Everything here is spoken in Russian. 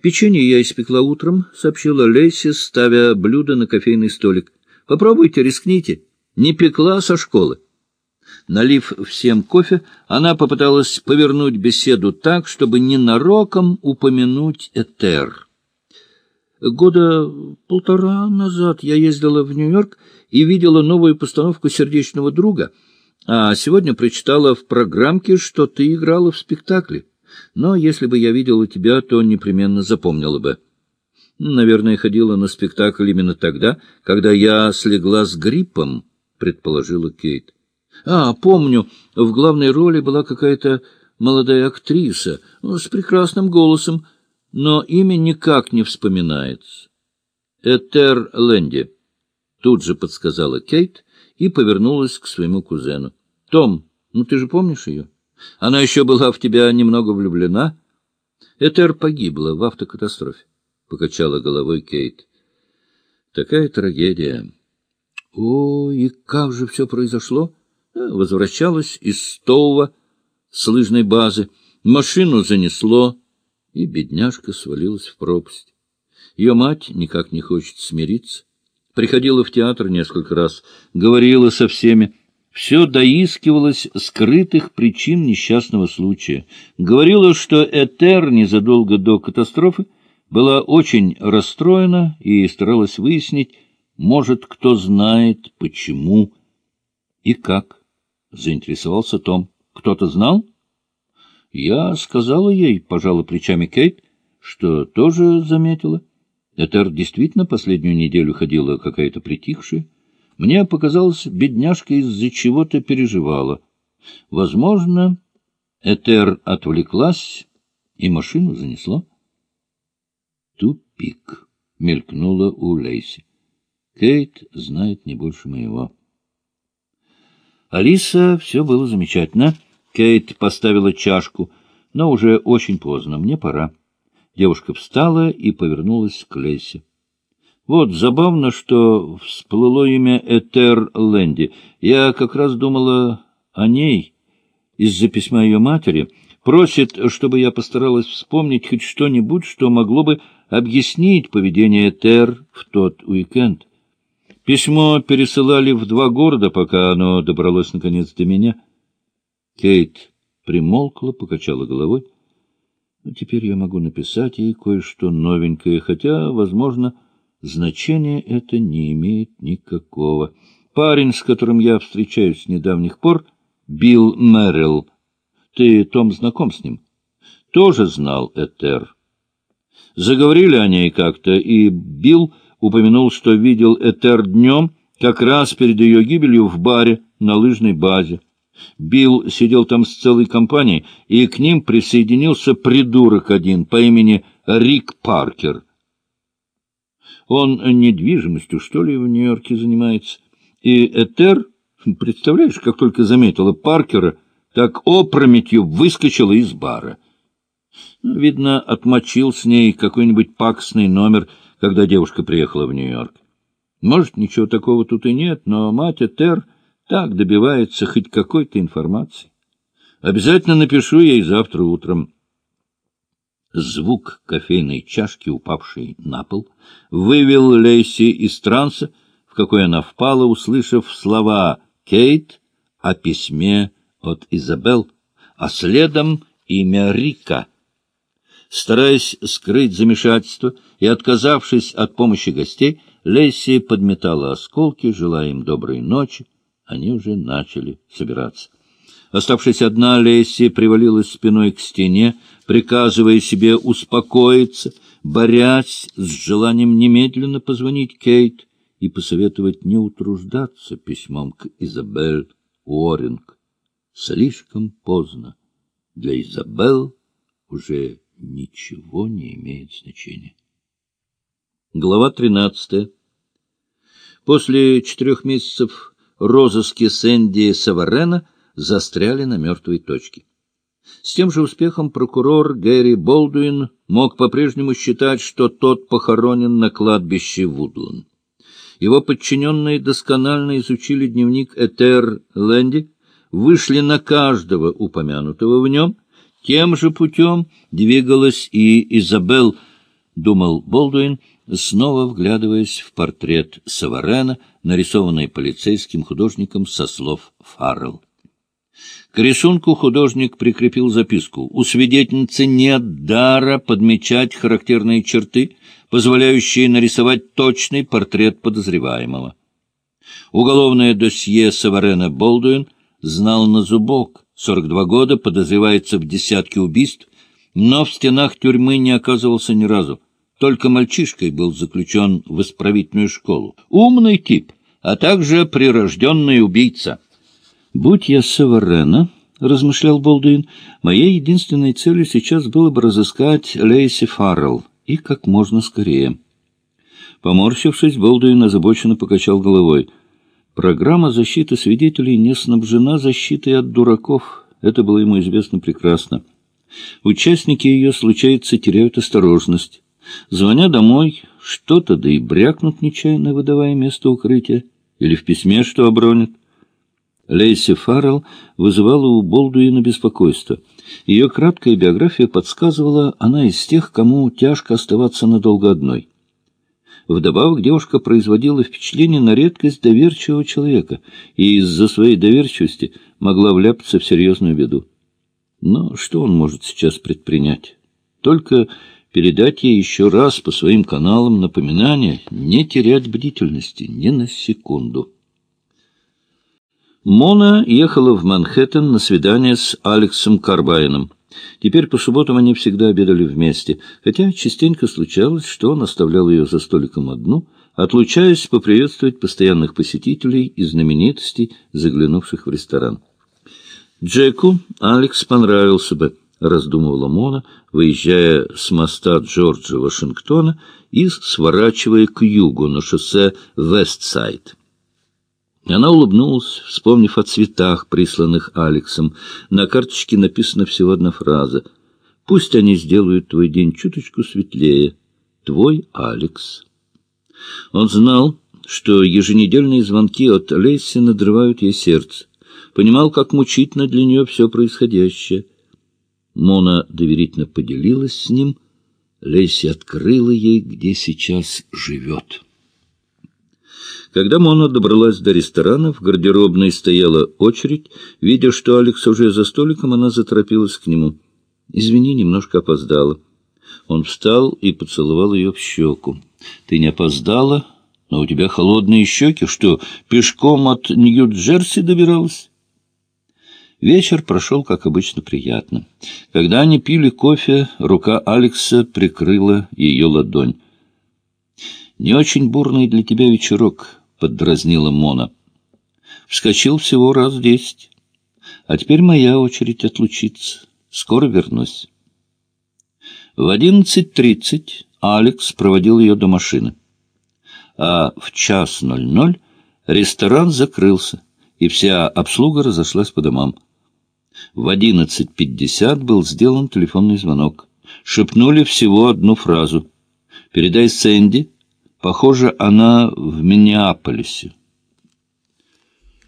Печенье я испекла утром, — сообщила Лейси, ставя блюдо на кофейный столик. — Попробуйте, рискните. Не пекла со школы. Налив всем кофе, она попыталась повернуть беседу так, чтобы ненароком упомянуть Этер. Года полтора назад я ездила в Нью-Йорк и видела новую постановку «Сердечного друга», а сегодня прочитала в программке, что ты играла в спектакле. Но если бы я видела тебя, то непременно запомнила бы. Наверное, ходила на спектакль именно тогда, когда я слегла с гриппом, — предположила Кейт. — А, помню, в главной роли была какая-то молодая актриса ну, с прекрасным голосом, но имя никак не вспоминается. — Этер Лэнди, — тут же подсказала Кейт и повернулась к своему кузену. — Том, ну ты же помнишь ее? — она еще была в тебя немного влюблена. Этер погибла в автокатастрофе, — покачала головой Кейт. Такая трагедия. О, и как же все произошло? Э, возвращалась из Стоува с лыжной базы. Машину занесло, и бедняжка свалилась в пропасть. Ее мать никак не хочет смириться. Приходила в театр несколько раз, говорила со всеми, все доискивалось скрытых причин несчастного случая. Говорила, что Этер незадолго до катастрофы была очень расстроена и старалась выяснить, может, кто знает, почему и как. Заинтересовался Том. Кто-то знал? Я сказала ей, пожала плечами Кейт, что тоже заметила. Этер действительно последнюю неделю ходила какая-то притихшая. Мне показалось, бедняжка из-за чего-то переживала. Возможно, Этер отвлеклась, и машину занесло. Тупик мелькнула у Лейси. Кейт знает не больше моего. Алиса, все было замечательно. Кейт поставила чашку, но уже очень поздно, мне пора. Девушка встала и повернулась к Лейси. Вот, забавно, что всплыло имя Этер Лэнди. Я как раз думала о ней из-за письма ее матери. Просит, чтобы я постаралась вспомнить хоть что-нибудь, что могло бы объяснить поведение Этер в тот уикенд. Письмо пересылали в два города, пока оно добралось наконец до меня. Кейт примолкла, покачала головой. Ну, теперь я могу написать ей кое-что новенькое, хотя, возможно, значения это не имеет никакого. Парень, с которым я встречаюсь с недавних пор, Билл Мэрилл. Ты, Том, знаком с ним? Тоже знал Этер. Заговорили о ней как-то, и Билл упомянул, что видел Этер днем, как раз перед ее гибелью в баре на лыжной базе. Билл сидел там с целой компанией, и к ним присоединился придурок один по имени Рик Паркер — он недвижимостью, что ли, в Нью-Йорке занимается. И Этер, представляешь, как только заметила Паркера, так опрометью выскочила из бара. Ну, видно, отмочил с ней какой-нибудь паксный номер, когда девушка приехала в Нью-Йорк. Может, ничего такого тут и нет, но мать Этер так добивается хоть какой-то информации. Обязательно напишу ей завтра утром. Звук кофейной чашки, упавшей на пол, вывел Лейси из транса, в какой она впала, услышав слова «Кейт» о письме от Изабел, а следом имя Рика. Стараясь скрыть замешательство и отказавшись от помощи гостей, Лейси подметала осколки, желая им доброй ночи. Они уже начали собираться. Оставшись одна, Лейси привалилась спиной к стене, приказывая себе успокоиться, борясь с желанием немедленно позвонить Кейт и посоветовать не утруждаться письмом к Изабель Уоринг. Слишком поздно. Для Изабель уже ничего не имеет значения. Глава тринадцатая. После четырех месяцев розыски Сэнди Саварена застряли на мертвой точке. С тем же успехом прокурор Гэри Болдуин мог по-прежнему считать, что тот похоронен на кладбище Вудлан. Его подчиненные досконально изучили дневник Этер Лэнди, вышли на каждого упомянутого в нем, тем же путем двигалась и Изабелл, думал Болдуин, снова вглядываясь в портрет Саварена, нарисованный полицейским художником со слов Фаррелл. К рисунку художник прикрепил записку. У свидетельницы нет дара подмечать характерные черты, позволяющие нарисовать точный портрет подозреваемого. Уголовное досье Саварена Болдуин знал на зубок. 42 года, подозревается в десятке убийств, но в стенах тюрьмы не оказывался ни разу. Только мальчишкой был заключен в исправительную школу. Умный тип, а также прирожденный убийца. «Будь я Саварена», — размышлял Болдуин, — «моей единственной целью сейчас было бы разыскать Лейси Фаррелл, и как можно скорее». Поморщившись, Болдуин озабоченно покачал головой. Программа защиты свидетелей не снабжена защитой от дураков. Это было ему известно прекрасно. Участники ее, случается, теряют осторожность. Звоня домой, что-то да и брякнут нечаянно, выдавая место укрытия. Или в письме что обронят. Лейси Фаррелл вызывала у Болдуина беспокойство. Ее краткая биография подсказывала, она из тех, кому тяжко оставаться надолго одной. Вдобавок девушка производила впечатление на редкость доверчивого человека и из-за своей доверчивости могла вляпаться в серьезную беду. Но что он может сейчас предпринять? Только передать ей еще раз по своим каналам напоминание не терять бдительности ни на секунду. Мона ехала в Манхэттен на свидание с Алексом Карбайном. Теперь по субботам они всегда обедали вместе, хотя частенько случалось, что он оставлял ее за столиком одну, отлучаясь поприветствовать постоянных посетителей и знаменитостей, заглянувших в ресторан. Джеку Алекс понравился бы, раздумывала Мона, выезжая с моста Джорджа Вашингтона и сворачивая к югу на шоссе Вестсайд. Она улыбнулась, вспомнив о цветах, присланных Алексом. На карточке написана всего одна фраза. «Пусть они сделают твой день чуточку светлее. Твой Алекс». Он знал, что еженедельные звонки от Лесси надрывают ей сердце. Понимал, как мучительно для нее все происходящее. Мона доверительно поделилась с ним. Лесси открыла ей, где сейчас живет. Когда Мона добралась до ресторана, в гардеробной стояла очередь. Видя, что Алекс уже за столиком, она заторопилась к нему. «Извини, немножко опоздала». Он встал и поцеловал ее в щеку. «Ты не опоздала, но у тебя холодные щеки. Что, пешком от Нью-Джерси добиралась?» Вечер прошел, как обычно, приятно. Когда они пили кофе, рука Алекса прикрыла ее ладонь. «Не очень бурный для тебя вечерок», — поддразнила Мона. Вскочил всего раз десять. А теперь моя очередь отлучиться. Скоро вернусь. В одиннадцать тридцать Алекс проводил ее до машины. А в час ноль ноль ресторан закрылся, и вся обслуга разошлась по домам. В одиннадцать пятьдесят был сделан телефонный звонок. Шепнули всего одну фразу. «Передай Сэнди, Похоже, она в Миннеаполисе.